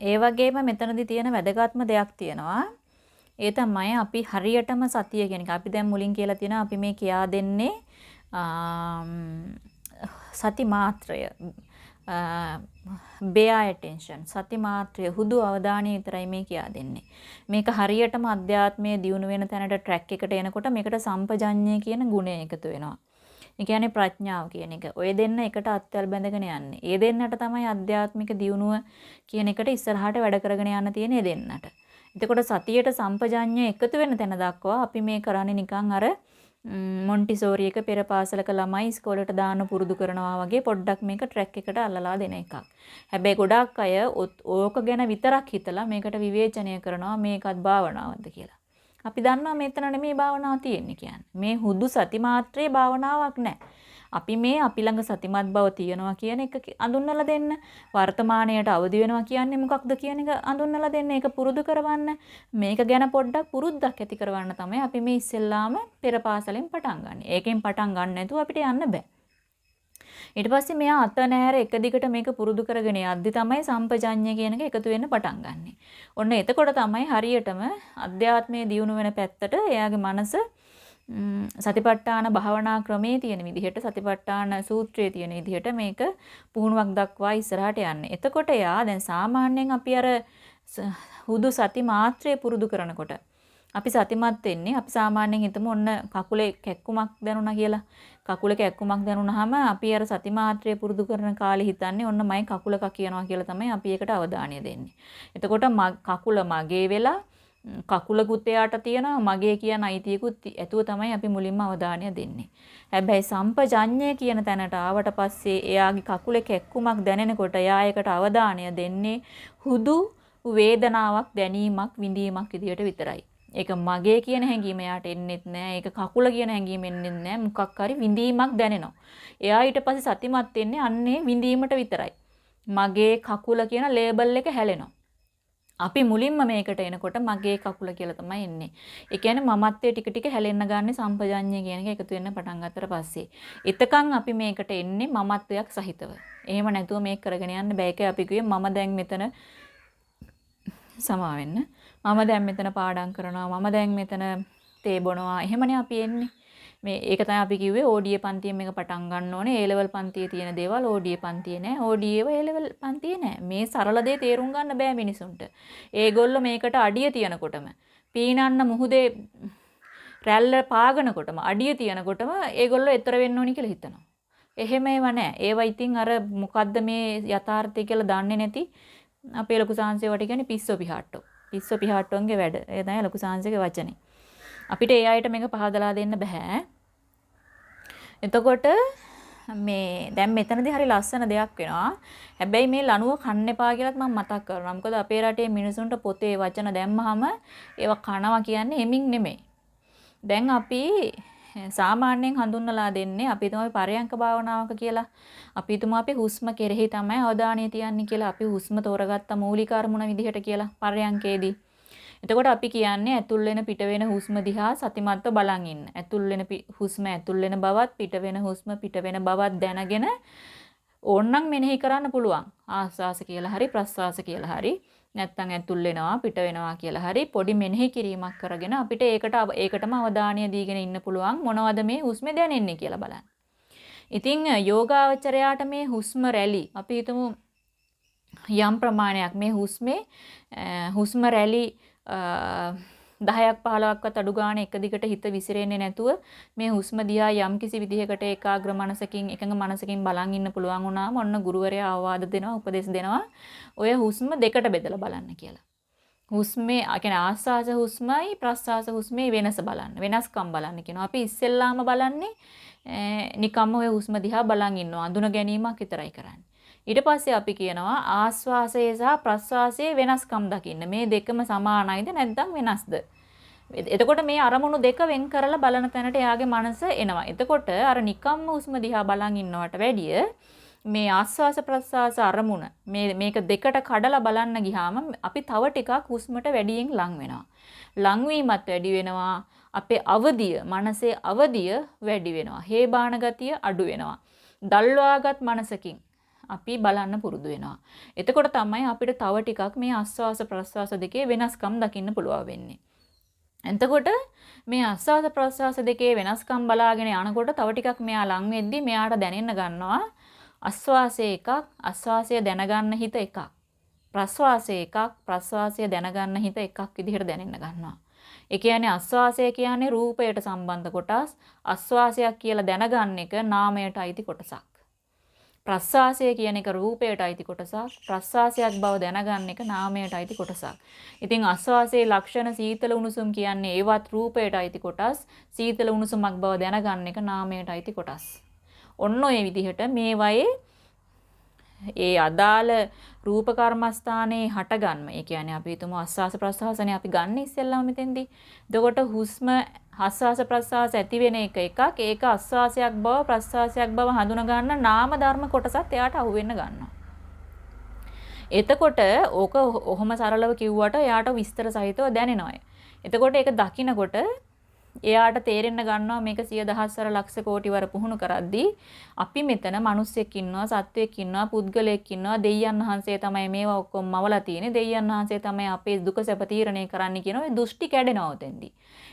ඒ වගේම මෙතනදී තියෙන වැදගත්ම දෙයක් තියෙනවා. ඒ තමයි අපි හරියටම සතිය කියන එක. අපි දැන් මුලින් කියලා තියෙනවා අපි මේ කියා දෙන්නේ සති මාත්‍රය bear attention සති මාත්‍රය හුදු අවධානය විතරයි මේ කියා දෙන්නේ. මේක හරියටම අධ්‍යාත්මයේ දියුණු වෙන තැනට ට්‍රැක් එකට එනකොට මේකට සම්පජඤ්ඤය කියන ගුණය එකතු වෙනවා. ඒ කියන්නේ ප්‍රඥාව කියන එක. ඔය දෙන්න එකට අත්වල බැඳගෙන යන්නේ. ඒ දෙන්නට තමයි අධ්‍යාත්මික දියුණුව කියන එකට ඉස්සරහට වැඩ කරගෙන යන්න තියෙන්නේ දෙන්නට. එතකොට සතියට සම්පජඤ්ඤය එකතු වෙන තැන දක්වා අපි මේ කරන්නේ නිකන් අර මොන්ටිසෝරි එක පෙර පාසලක ළමයි ඉස්කෝලේට දාන්න පුරුදු කරනවා වගේ පොඩ්ඩක් මේක ට්‍රැක් එකට අල්ලලා දෙන එකක්. හැබැයි ගොඩාක් අය ඕක ගැන විතරක් හිතලා මේකට විවේචනය කරනවා මේකත් භාවනාවක්ද කියලා. අපි දන්නවා මෙතන නෙමෙයි භාවනාව තියෙන්නේ කියන්නේ. මේ හුදු සති මාත්‍රේ භාවනාවක් නෑ. අපි මේ අපි ළඟ සතිමත් බව තියනවා කියන එක අඳුන්වලා දෙන්න. වර්තමාණයට අවදි වෙනවා කියන්නේ මොකක්ද කියන එක අඳුන්වලා දෙන්න. ඒක පුරුදු කරවන්න. මේක ගැන පොඩ්ඩක් පුරුද්දක් ඇති කරවන්න තමයි අපි මේ ඉස්සෙල්ලාම පෙර පාසලෙන් පටන් ගන්න. ඒකෙන් පටන් ගන්න නැතුව අපිට යන්න බෑ. ඊට පස්සේ මෙයා අත නෑර එක දිගට මේක පුරුදු කරගෙන යද්දි තමයි සම්පජඤ්ඤය කියන එක එකතු වෙන්න පටන් ගන්නෙ. ඔන්න එතකොට තමයි හරියටම අධ්‍යාත්මයේ දියුණු වෙන පැත්තට එයාගේ මනස සතිපට්ඨාන භාවනා ක්‍රමේ තියෙන විදිහට සතිපට්ඨාන සූත්‍රයේ තියෙන විදිහට මේක පුහුණුවක් දක්වා ඉස්සරහට යන්නේ. එතකොට යා දැන් සාමාන්‍යයෙන් අපි අර හුදු සති මාත්‍රේ පුරුදු කරනකොට අපි සතිමත් වෙන්නේ අපි සාමාන්‍යයෙන් හිතමු ඔන්න කකුලේ කැක්කුමක් දැනුණා කියලා. කකුලේ කැක්කුමක් දැනුණාම අපි අර සති මාත්‍රේ පුරුදු කරන කාලේ හිතන්නේ ඔන්න මයි කකුලක කියනවා කියලා තමයි අපි ඒකට අවධානය දෙන්නේ. එතකොට කකුල මගේ වෙලා කකුලකුත් එයාට තියෙනවා මගේ කියන අයිතියකුත් ඇතුව තමයි අපි මුලින්ම අවධානය දෙන්නේ. හැබැයි සම්පජඤ්ඤය කියන තැනට ආවට පස්සේ එයාගේ කකුලේ කැක්කුමක් දැනෙනකොට එයා ඒකට අවධානය දෙන්නේ හුදු වේදනාවක් දැනීමක් විඳීමක් විදියට විතරයි. ඒක මගේ කියන හැඟීම එයාට එන්නෙත් නෑ. ඒක කකුල කියන හැඟීම එන්නෙත් නෑ. මොකක් හරි විඳීමක් දැනෙනවා. එයා ඊට පස්සේ සතිමත් වෙන්නේ අන්නේ විඳීමට විතරයි. මගේ කකුල කියන ලේබල් එක හැලෙනවා. අපි මුලින්ම මේකට එනකොට මගේ කකුල කියලා තමයි එන්නේ. ඒ කියන්නේ මමත්වයේ ටික ටික හැලෙන්න ගන්න සම්පජඤ්ඤය කියන එක එකතු වෙන්න පටන් ගත්තට පස්සේ. එතකන් අපි මේකට එන්නේ මමත්වයක් සහිතව. එහෙම නැතුව මේක කරගෙන යන්න බෑ. ඒකයි අපි කිව්වේ මම දැන් මෙතන සමා වෙන්න. මම දැන් මෙතන පාඩම් කරනවා. මම දැන් මෙතන තේ බොනවා. එහෙමනේ අපි එන්නේ. මේ ඒක තමයි අපි කිව්වේ ඕඩිය පන්තියෙන් මේක පටන් ගන්න ඕනේ. ඒ ලෙවල් පන්තියේ තියෙන දේවල් ඕඩිය පන්තියේ නෑ. ඕඩියේව ඒ ලෙවල් පන්තියේ නෑ. මේ සරල දේ තේරුම් ගන්න බෑ මිනිසුන්ට. ඒගොල්ලෝ මේකට අඩිය තියනකොටම පීනන්න මුහුදේ රැල්ල පාගනකොටම අඩිය තියනකොටම ඒගොල්ලෝ ඈතර වෙන්න ඕනි කියලා හිතනවා. එහෙම ඒවා නෑ. ඒවා ඉතින් අර මොකද්ද මේ යථාර්ථය කියලා දන්නේ නැති අපේ ලොකු සාංශය වට කියන්නේ පිස්සෝ පිහාට්ටෝ. පිස්සෝ පිහාට්ටෝන්ගේ වැඩ. ඒ තමයි ලොකු සාංශගේ වචනේ. අපිට ඒ අයට මේක පහදලා දෙන්න බෑ. එතකොට මේ දැන් මෙතනදී හරි ලස්සන දෙයක් වෙනවා. හැබැයි මේ ලණුව කන්න එපා කියලාත් මම මතක් කරනවා. මොකද අපේ රටේ මිනිසුන්ට පොතේ වචන දැම්මහම ඒවා කනවා කියන්නේ හෙමින් නෙමෙයි. දැන් අපි සාමාන්‍යයෙන් හඳුන්වලා දෙන්නේ අපි හිතමු අපි පරයන්ක භාවනාවක කියලා. අපි හිතමු අපි හුස්ම කෙරෙහි තමයි අවධානය තියන්නේ කියලා. අපි හුස්ම තෝරගත්ත මූලික අරමුණ විදිහට කියලා පරයන්කේදී. එතකොට අපි කියන්නේ ඇතුල් වෙන පිට වෙන හුස්ම දිහා සතිමත්ව බලන් ඉන්න. ඇතුල් වෙන හුස්ම ඇතුල් වෙන බවත් පිට වෙන හුස්ම පිට වෙන බවත් දැනගෙන ඕන්නම් මෙනෙහි කරන්න පුළුවන්. ආස්වාස කියලා හරි ප්‍රස්වාස කියලා හරි නැත්තම් ඇතුල් වෙනවා පිට වෙනවා කියලා හරි පොඩි මෙනෙහි කිරීමක් කරගෙන අපිට ඒකට ඒකටම අවධානය දීගෙන ඉන්න පුළුවන් මොනවද මේ හුස්මේ දැනෙන්නේ කියලා බලන්න. ඉතින් යෝගාවචරයාට මේ හුස්ම රැලි අපි හිතමු යම් ප්‍රමාණයක් මේ හුස්මේ හුස්ම රැලි 10ක් 15ක්වත් අඩු ගන්න එක දිගට හිත විසිරෙන්නේ නැතුව මේ හුස්ම දිහා යම් කිසි විදිහකට ඒකාග්‍ර මනසකින් එකඟ මනසකින් බලන් ඉන්න පුළුවන් වුණාම ඔන්න ගුරුවරයා අවවාද දෙනවා උපදෙස් දෙනවා ඔය හුස්ම දෙකට බෙදලා බලන්න කියලා. හුස්මේ කියන්නේ ආස්වාස හුස්මයි ප්‍රස්වාස හුස්මේ වෙනස බලන්න. වෙනස්කම් බලන්න කියනවා. අපි ඉස්සෙල්ලාම බලන්නේ නිකම්ම ඔය හුස්ම දිහා බලන් ඉන්නවා. අඳුන ගැනීමක් විතරයි කරන්නේ. ඊට පස්සේ අපි කියනවා ආස්වාසය සහ ප්‍රස්වාසයේ වෙනස්කම් දකින්න. මේ දෙකම සමානයිද නැත්නම් වෙනස්ද? එතකොට මේ අරමුණු දෙක වෙන් කරලා බලන තැනට එයාගේ මනස එනවා. එතකොට අර නිකම්ම හුස්ම දිහා බලන් ඉන්නවට වැඩිය මේ ආස්වාස ප්‍රස්වාස අරමුණ මේ මේක දෙකට කඩලා බලන්න ගියාම අපි තව ටිකක් හුස්මට වැඩියෙන් ලං වෙනවා. ලංවීමත් වැඩි වෙනවා. අපේ අවදිය, මනසේ අවදිය වැඩි වෙනවා. හේබාන ගතිය අඩු වෙනවා. දල්වාගත් මනසකින් අපි බලන්න පුරුදු වෙනවා. එතකොට තමයි අපිට තව ටිකක් මේ ආස්වාස ප්‍රස්වාස දෙකේ වෙනස්කම් දකින්න පුළුවන් වෙන්නේ. එතකොට මේ ආස්වාස ප්‍රස්වාස දෙකේ වෙනස්කම් බලාගෙන යනකොට තව ටිකක් මෙයා ලං වෙද්දි මෙයාට දැනෙන්න ගන්නවා ආස්වාසය එකක් ආස්වාසය දැනගන්න හිත එකක්. ප්‍රස්වාසය එකක් ප්‍රස්වාසය දැනගන්න හිත එකක් විදිහට දැනෙන්න ගන්නවා. ඒ කියන්නේ ආස්වාසය කියන්නේ රූපයට සම්බන්ධ කොටස් ආස්වාසයක් කියලා දැනගන්න එක නාමයට අයිති කොටසක්. ප්‍රස්වාසය කියන එක රූපයට අයිති කොටසක් ප්‍රස්වාසයක් බව දැනගන්න එක නාමයට අයිති කොටසක්. ඉතින් ආස්වාසයේ ලක්ෂණ සීතල උණුසුම් කියන්නේ ඒවත් රූපයට අයිති කොටස් සීතල උණුසුමක් බව දැනගන්න එක නාමයට අයිති කොටස්. ඔන්න ඔය විදිහට මේවයේ ඒ අදාළ රූප කර්මස්ථානයේ හටගන්ම. ඒ කියන්නේ අපි හිතමු ආස්වාස ප්‍රස්වාසනේ අපි ගන්න ඉස්සෙල්ලාම මෙතෙන්දී. එතකොට හුස්ම ආස්වාස ප්‍රස්වාස ඇති වෙන එක එකක්. ඒක ආස්වාසයක් බව ප්‍රස්වාසයක් බව හඳුන ගන්න නාම ධර්ම කොටසත් එයාට අහු වෙන්න ගන්නවා. එතකොට ඕක ඔහොම සරලව කිව්වට එයාට විස්තර සහිතව දැනෙනවා. එතකොට ඒක දකිනකොට එයාට තේරෙන්න ගන්නවා මේක සිය දහස්වර ලක්ෂ කෝටි වර පුහුණු කරද්දී අපි මෙතන මිනිස්සෙක් ඉන්නවා සත්වයෙක් ඉන්නවා පුද්ගලයෙක් ඉන්නවා. දෙයයන් වහන්සේ තමයි මේවා ඔක්කොම මවලා තියෙන්නේ. දෙයයන් වහන්සේ තමයි අපේ දුක සැප තීරණය කරන්න කියන ඔය දෘෂ්ටි කැඩෙනවා උතෙන්දී.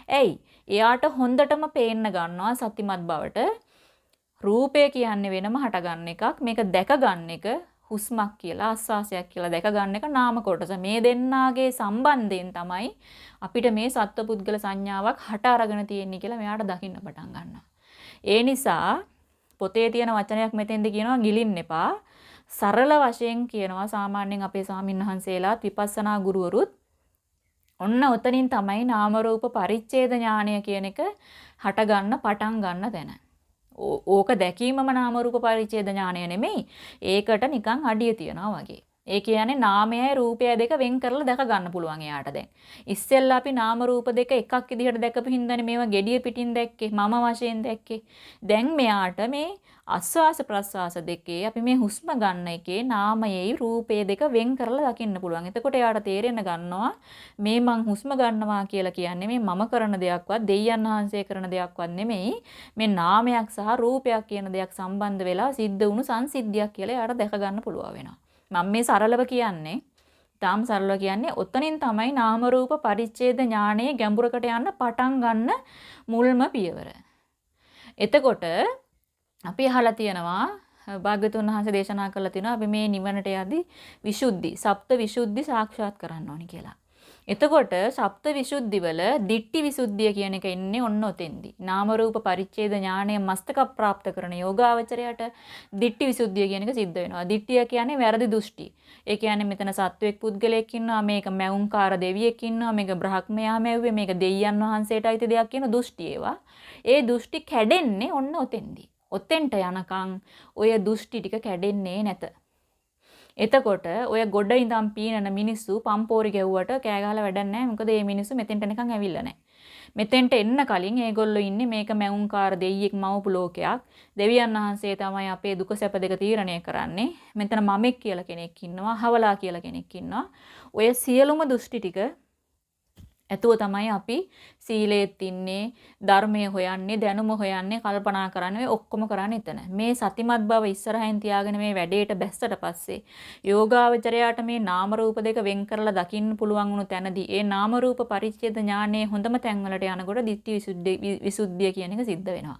ඇයි? එයාට හොඳටම පේන්න ගන්නවා සතිමත් බවට. රූපය කියන්නේ වෙනම හටගන්න එකක්. මේක දැක ගන්න එක. හුස්මක් කියලා ආස්වාසයක් කියලා දැක ගන්න එක නාම කොටස. මේ දෙන්නාගේ සම්බන්ධයෙන් තමයි අපිට මේ සත්වපුද්ගල සංඥාවක් හට අරගෙන තියෙන්නේ කියලා මෙයාට දකින්න පටන් ගන්නවා. ඒ නිසා පොතේ තියෙන වචනයක් මෙතෙන්ද කියනවා ගිලින්න එපා. සරල වශයෙන් කියනවා සාමාන්‍යයෙන් අපේ සාමින්හන්සේලාත් විපස්සනා ගුරුවරුත් ඔන්න ඔතනින් තමයි නාම රූප පරිච්ඡේද ඥානය කියන එක හට ගන්න පටන් ගන්න තැන. ඕක දැකීමම නාම රූප පරිච්ඡේද ඥානය නෙමෙයි. ඒකට නිකන් අඩිය තියනවා වගේ. ඒ කියන්නේ නාමයයි රූපයයි දෙක වෙන් කරලා දැක ගන්න පුළුවන් එයාට දැන්. ඉස්සෙල්ලා අපි නාම රූප දෙක එකක් විදිහට දැකපු හින්දානේ මේවා gediya පිටින් දැක්කේ මම වශයෙන් දැක්කේ. දැන් මෙයාට මේ ආස්වාස ප්‍රස්වාස දෙකේ අපි මේ හුස්ම ගන්න එකේ නාමයයි රූපයේ දෙක වෙන් කරලා දකින්න පුළුවන්. එතකොට එයාට තේරෙන්න ගන්නවා මේ මං හුස්ම ගන්නවා කියලා කියන්නේ මේ මම කරන දෙයක්වත් දෙයයන් වහන්සේ කරන දෙයක්වත් නෙමෙයි. මේ නාමයක් සහ රූපයක් කියන දෙයක් සම්බන්ධ වෙලා සිද්ධ වුණු සංසිද්ධියක් කියලා එයාට දැක ගන්න පුළුවන් වෙනවා. මම මේ සරලව කියන්නේ තාම සරලව කියන්නේ ඔතනින් තමයි නාම රූප පරිච්ඡේද ඥානයේ ගැඹුරකට යන්න පටන් ගන්න මුල්ම පියවර. එතකොට අපි අහලා තියෙනවා භාග්‍යතුන් වහන්සේ දේශනා කළා තියෙනවා අපි මේ නිවනට යද්දි විසුද්ධි, සප්ත විසුද්ධි සාක්ෂාත් කරන්න ඕනි කියලා. එතකොට සප්ත විසුද්ධි වල දිට්ටි විසුද්ධිය කියන එක ඉන්නේ ඔන්න ඔතෙන්දී. නාම රූප පරිච්ඡේද ඥාණය මස්තක ප්‍රාප්ත කරන යෝගාවචරයට දිට්ටි විසුද්ධිය කියන එක සිද්ධ වෙනවා. දිට්ටිය කියන්නේ වැරදි දෘෂ්ටි. ඒ කියන්නේ මෙතන සත්වෙක් පුද්ගලයෙක් ඉන්නවා, මේක මැවුම්කාර දෙවියෙක් ඉන්නවා, මේක බ්‍රහ්මයා මැව්වේ, මේක දෙවියන් වහන්සේට අයිති දෙයක් කියන දෘෂ්ටි ඒවා. ඒ දෘෂ්ටි කැඩෙන්නේ ඔන්න ඔතෙන්දී. ඔතෙන්ට යනකම් ඔය දෘෂ්ටි ටික කැඩෙන්නේ නැත. එතකොට ඔය ගොඩ ඉඳන් පීනන මිනිස්සු පම්පෝරි ගැව්වට කෑ ගහලා වැඩක් නැහැ. මොකද මේ මිනිස්සු මෙතෙන්ට නිකන් ඇවිල්ලා නැහැ. මෙතෙන්ට එන්න කලින් ඒගොල්ලෝ ඉන්නේ මේක මැවුම්කාර දෙයියෙක් මවපු ලෝකයක්. දෙවියන් වහන්සේ තමයි අපේ දුක සැප දෙක තීරණය කරන්නේ. මෙතන මමෙක් කියලා කෙනෙක් ඉන්නවා, හවලා කියලා කෙනෙක් ඉන්නවා. ඔය සියලුම දෘෂ්ටි ටික ඇතුව තමයි අපි සීලෙත් ඉන්නේ ධර්මය හොයන්නේ දැනුම හොයන්නේ කල්පනා කරන්නේ ඔක්කොම කරන්නේ එතන. මේ සතිමත් බව ඉස්සරහින් තියාගෙන මේ වැඩේට බැස්සට පස්සේ යෝගාවචරයාට මේ නාම රූප දෙක වෙන් කරලා දකින්න පුළුවන් වුණු තැනදී ඒ නාම රූප පරිච්ඡේද ඥානයේ හොඳම තැන්වලට යනකොට ditthi විසුද්ධිය කියන එක සිද්ධ වෙනවා.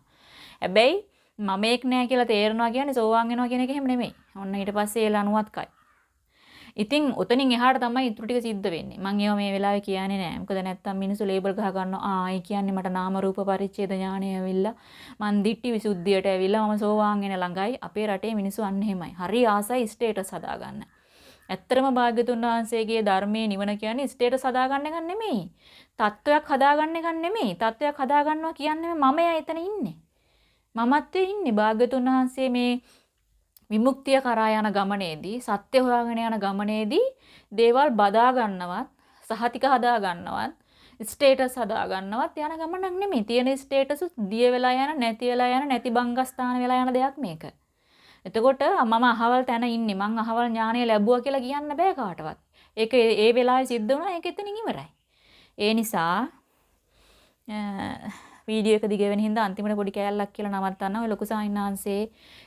හැබැයි මම එක් නෑ කියලා තේරෙනවා කියන්නේ සෝවාන් වෙනවා කියන එක එහෙම නෙමෙයි. ඔන්න ඊට පස්සේ ඒ ලනුවත්කයි. ඉතින් ඔතනින් එහාට තමයි ඉතුරු ටික සිද්ධ වෙන්නේ. මම ඒව මේ වෙලාවේ කියන්නේ නෑ. මොකද නැත්තම් මිනිස්සු ලේබල් ගහ ගන්නවා. ආ, ඒ කියන්නේ මට නාම රූප පරිච්ඡේද ඥානය ඇවිල්ලා මං දිට්ටි විසුද්ධියට ඇවිල්ලා මම සෝවාන් වෙන ළඟයි. අපේ රටේ මිනිස්සු අන්න එහෙමයි. හරි ආසයි ස්ටේටස් හදාගන්න. ඇත්තරම භාග්‍යතුන් වහන්සේගේ ධර්මයේ නිවන කියන්නේ ස්ටේටස් හදාගන්න එක නෙමෙයි. තත්වයක් හදාගන්න එක නෙමෙයි. තත්වයක් හදාගන්නවා කියන්නේ මම එතන ඉන්නේ. මමත් ඉන්නේ භාග්‍යතුන් වහන්සේ මේ විමුක්තිය කරා යන ගමනේදී සත්‍ය හොයාගෙන යන ගමනේදී දේවල් බදා ගන්නවත් සහතික හදා ගන්නවත් ස්ටේටස් හදා ගන්නවත් යන ගමනක් නෙමෙයි. තියෙන ස්ටේටස් දිය වෙලා යන නැති වෙලා යන නැති බංගස්ථාන වෙලා යන දෙයක් මේක. එතකොට මම අහවල් තැන ඉන්නේ. මං අහවල් ඥානය ලැබුවා කියලා කියන්න බෑ කාටවත්. ඒක ඒ වෙලාවේ සිද්ධ වුණා ඒක එතනින් ඉවරයි. ඒ නිසා වීඩියෝ එක දිග වෙන හින්දා අන්තිමට පොඩි කෑල්ලක් කියලා නවත්තන්න ඔය ලොකු සාමින්නාංශේ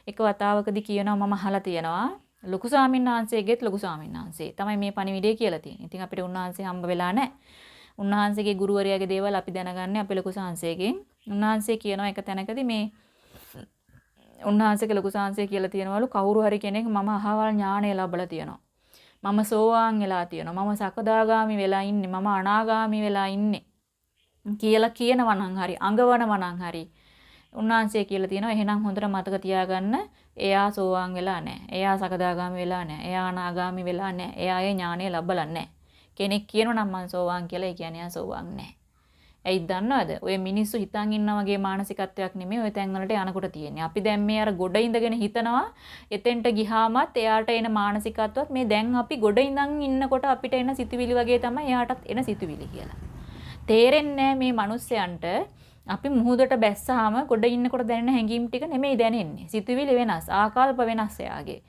එක වතාවකදී කියනවා මම අහලා තියෙනවා ලොකු සාමින්නාංශයේගෙත් ලොකු සාමින්නාංශේ තමයි මේ පණිවිඩය කියලා තියෙන්නේ. ඉතින් අපිට උන්වහන්සේ හම්බ වෙලා නැහැ. උන්වහන්සේගේ ගුරුවරයාගේ දේවල් අපි දැනගන්නේ අපේ ලොකු සාංශයෙන්. උන්වහන්සේ කියනවා එක තැනකදී මේ උන්වහන්සේගේ ලොකු සාංශය කියලා තියෙනවලු කවුරු හරි කෙනෙක් මම අහවල් ඥානය ලැබලා තියෙනවා. මම සෝවාන් වෙලා තියෙනවා. මම සකදාගාමි වෙලා ඉන්නේ. මම අනාගාමි වෙලා ඉන්නේ. කියලා කියනවා නම් හරි අඟවනවා නම් හරි උන්වහන්සේ කියලා තියෙනවා එහෙනම් හොඳට මතක තියාගන්න එයා සෝවාන් වෙලා නැහැ. එයා සකදාගාමි වෙලා නැහැ. එයා අනාගාමි වෙලා නැහැ. එයා ඒ ඥානය ලබලා නැහැ. කෙනෙක් කියනවා නම් මං සෝවාන් කියලා ඒ කියන්නේ එයා සෝවාන් නැහැ. ඇයි දන්නවද? ඔය මිනිස්සු හිතන් ඉන්නා වගේ මානසිකත්වයක් නෙමෙයි ඔය තැන් වලට යනකොට තියෙන්නේ. අපි දැන් මේ අර ගොඩ ඉඳගෙන හිතනවා එතෙන්ට ගිහාමත් එයාට එන මානසිකත්වත් මේ දැන් අපි ගොඩ ඉඳන් ඉන්නකොට අපිට එන සිතුවිලි වගේ තමයි එයාටත් එන සිතුවිලි කියලා. තේරෙන්නේ මේ මිනිස්සයන්ට අපි මුහුදට බැස්සාම ගොඩ ඉන්නකොට දැනෙන හැඟීම් ටික නෙමෙයි දැනෙන්නේ. සිතුවිලි වෙනස්, ආකල්ප වෙනස් එයාගේ.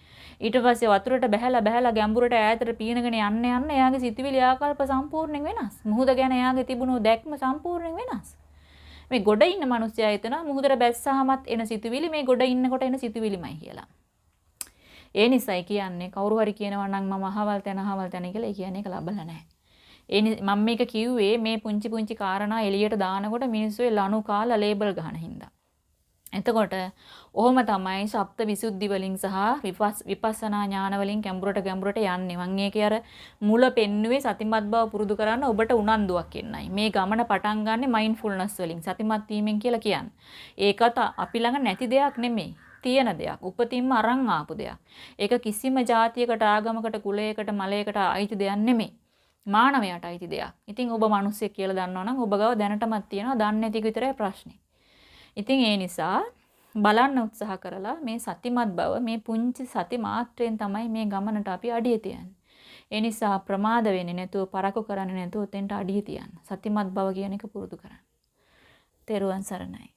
ඊට පස්සේ වතුරට බහැලා බහැලා ගැඹුරට ඈතට පීනගෙන යන්න යන්න එයාගේ සිතුවිලි ආකල්ප සම්පූර්ණයෙන් වෙනස්. මුහුද ගැන එයාගේ තිබුණු දැක්ම සම්පූර්ණයෙන් වෙනස්. මේ ගොඩ ඉන්න මිනිස්සයා හිතනවා මුහුදට බැස්සාමත් එන සිතුවිලි මේ ගොඩ ඉන්නකොට එන සිතුවිලිමයි කියලා. ඒ නිසායි කියන්නේ කවුරු හරි කියනවා නම් මම අහවල් තැන අහවල් තැන කියලා ඒ කියන්නේ ඒක ලබලා නැහැ. ඒ මම මේක කිව්වේ මේ පුංචි පුංචි කාරණා එළියට දානකොට මිනිස්සු ලනු කාලා ලේබල් ගහන හින්දා. එතකොට ඔහොම තමයි සප්ත විසුද්ධි වලින් සහ විපස්සනා ඥාන වලින් ගැඹුරට ගැඹුරට යන්නේ. මම ඒකේ අර මුල පෙන්නුවේ සතිමත් බව පුරුදු කරන්න ඔබට උනන්දුවක් එන්නයි. මේ ගමන පටන් ගන්නෙ මයින්ඩ්ෆුල්නස් වලින් සතිමත් වීමෙන් කියලා කියන්නේ. ඒකත් අපි ළඟ නැති දෙයක් නෙමෙයි. තියෙන දෙයක්. උපතින්ම අරන් ආපු දෙයක්. ඒක කිසිම જાතියකට ආගමකට කුලයකට මලයකට අයිති දෙයක් නෙමෙයි. මානවයාට අයිති දෙයක්. ඉතින් ඔබ මිනිස්සෙක් කියලා දන්නවනම් ඔබ ගාව දැනටමත් තියෙනවා දන්නේ නැති විතරයි ප්‍රශ්නේ. ඉතින් ඒ නිසා බලන්න උත්සාහ කරලා මේ සතිමත් බව මේ පුංචි සති මාත්‍රයෙන් තමයි මේ ගමනට අපි අඩිය තියන්නේ. ඒ නිසා ප්‍රමාද වෙන්නේ නැතුව පරක්කු කරන්නේ නැතුව උතෙන්ට අඩිය තියන්න. සතිමත් බව කියන එක පුරුදු කරන්න. තෙරුවන් සරණයි.